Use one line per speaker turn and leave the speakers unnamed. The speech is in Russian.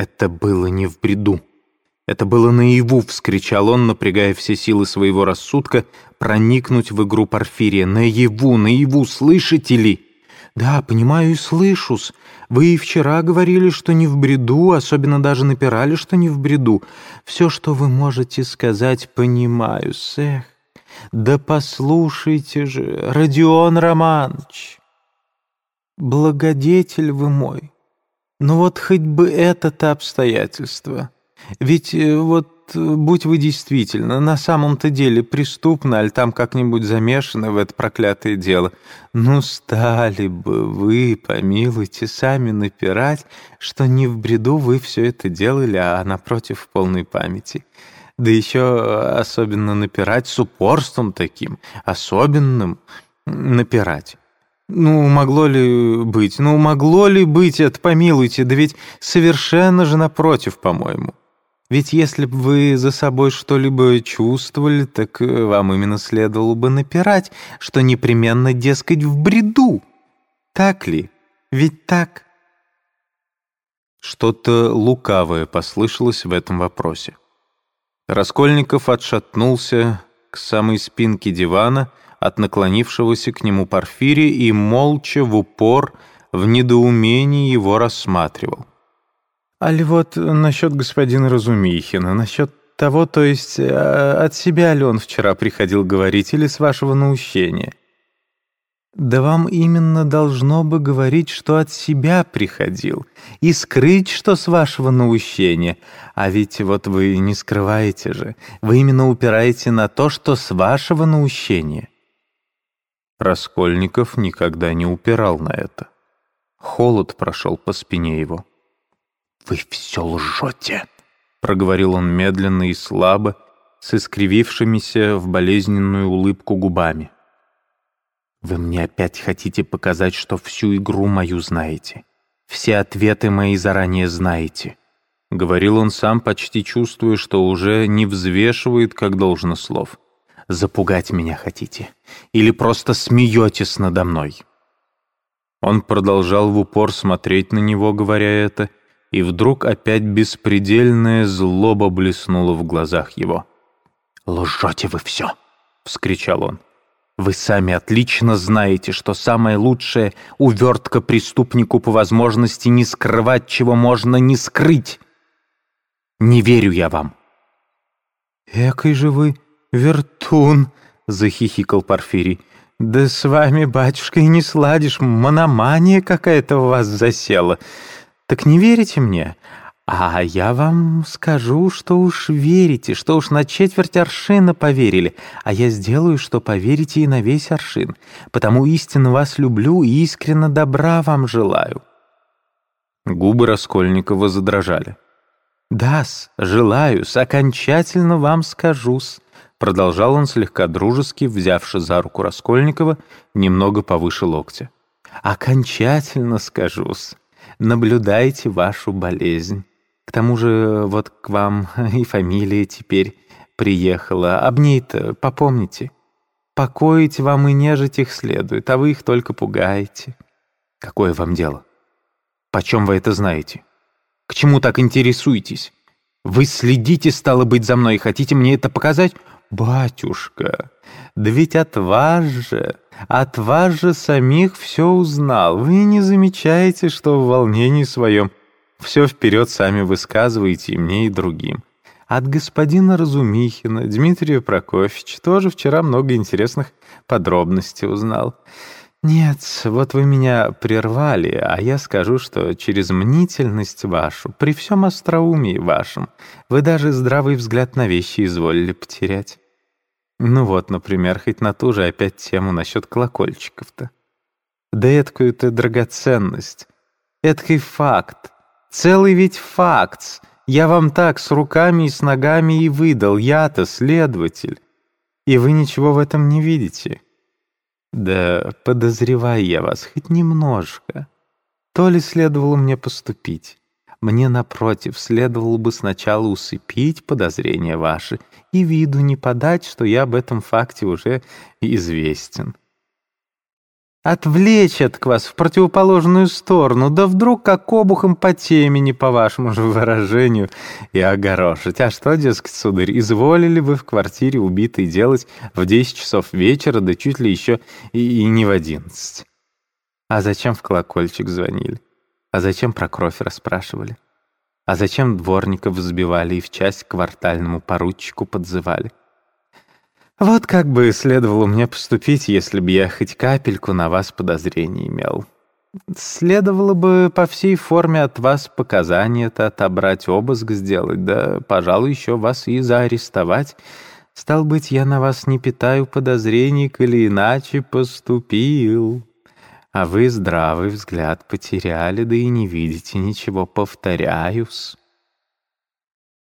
Это было не в бреду. Это было наяву, вскричал он, напрягая все силы своего рассудка, проникнуть в игру Порфирия. Наяву, наяву, слышите ли? Да, понимаю и слышус. Вы и вчера говорили, что не в бреду, особенно даже напирали, что не в бреду. Все, что вы можете сказать, понимаю, сэх. Да послушайте же, Родион Романович, благодетель вы мой. Ну вот хоть бы это-то обстоятельство. Ведь э, вот э, будь вы действительно на самом-то деле преступны, аль там как-нибудь замешаны в это проклятое дело, ну стали бы вы, помилуйте, сами напирать, что не в бреду вы все это делали, а напротив в полной памяти. Да еще особенно напирать с упорством таким, особенным напирать. Ну, могло ли быть? Ну, могло ли быть это, помилуйте, да ведь совершенно же напротив, по-моему. Ведь если бы вы за собой что-либо чувствовали, так э, вам именно следовало бы напирать, что непременно, дескать, в бреду. Так ли? Ведь так? Что-то лукавое послышалось в этом вопросе. Раскольников отшатнулся к самой спинке дивана от наклонившегося к нему Порфирия и молча в упор в недоумении его рассматривал. Али вот насчет господина Разумихина, насчет того, то есть э, от себя ли он вчера приходил говорить или с вашего наущения? Да вам именно должно бы говорить, что от себя приходил, и скрыть, что с вашего наущения. А ведь вот вы не скрываете же, вы именно упираете на то, что с вашего наущения. Раскольников никогда не упирал на это. Холод прошел по спине его. «Вы все лжете!» — проговорил он медленно и слабо, с искривившимися в болезненную улыбку губами. «Вы мне опять хотите показать, что всю игру мою знаете. Все ответы мои заранее знаете». Говорил он сам, почти чувствуя, что уже не взвешивает, как должно слов. «Запугать меня хотите? Или просто смеетесь надо мной?» Он продолжал в упор смотреть на него, говоря это, — и вдруг опять беспредельная злоба блеснула в глазах его. «Лжете вы все!» — вскричал он. «Вы сами отлично знаете, что самое лучшее — увертка преступнику по возможности не скрывать, чего можно не скрыть. Не верю я вам». «Экой же вы вертун!» — захихикал Порфирий. «Да с вами, батюшка, и не сладишь, мономания какая-то у вас засела. Так не верите мне? А я вам скажу, что уж верите, что уж на четверть аршина поверили, а я сделаю, что поверите и на весь аршин, потому истинно вас люблю и искренно добра вам желаю». Губы Раскольникова задрожали. «Да-с, желаю-с, окончательно вам скажу-с», продолжал он слегка дружески, взявши за руку Раскольникова немного повыше локтя. «Окончательно скажу-с наблюдайте вашу болезнь. К тому же вот к вам и фамилия теперь приехала. Об ней-то попомните. Покоить вам и нежить их следует, а вы их только пугаете. Какое вам дело? Почем вы это знаете? К чему так интересуетесь? Вы следите, стало быть, за мной и хотите мне это показать? Батюшка, да ведь от вас же от вас же самих все узнал. Вы не замечаете, что в волнении своем все вперед сами высказываете и мне, и другим. От господина Разумихина, Дмитрия Прокофьевича, тоже вчера много интересных подробностей узнал. Нет, вот вы меня прервали, а я скажу, что через мнительность вашу, при всем остроумии вашем, вы даже здравый взгляд на вещи изволили потерять. Ну вот, например, хоть на ту же опять тему насчет колокольчиков-то. Да эткую-то драгоценность. Эткий факт. Целый ведь факт. Я вам так с руками и с ногами и выдал. Я-то следователь. И вы ничего в этом не видите. Да подозреваю я вас хоть немножко. То ли следовало мне поступить. Мне, напротив, следовало бы сначала усыпить подозрения ваши и виду не подать, что я об этом факте уже известен. Отвлечь от вас в противоположную сторону, да вдруг как обухом по темени, по вашему же выражению, и огорошить. А что, дескать, сударь, изволили вы в квартире убитой делать в десять часов вечера, да чуть ли еще и, и не в одиннадцать? А зачем в колокольчик звонили? А зачем про кровь расспрашивали? А зачем дворников взбивали и в часть квартальному поручику подзывали? Вот как бы следовало мне поступить, если бы я хоть капельку на вас подозрений имел. Следовало бы по всей форме от вас показания-то отобрать, обыск сделать, да, пожалуй, еще вас и заарестовать. Стал быть, я на вас не питаю подозрений, или иначе поступил. А вы здравый взгляд потеряли, да и не видите ничего, повторяюсь.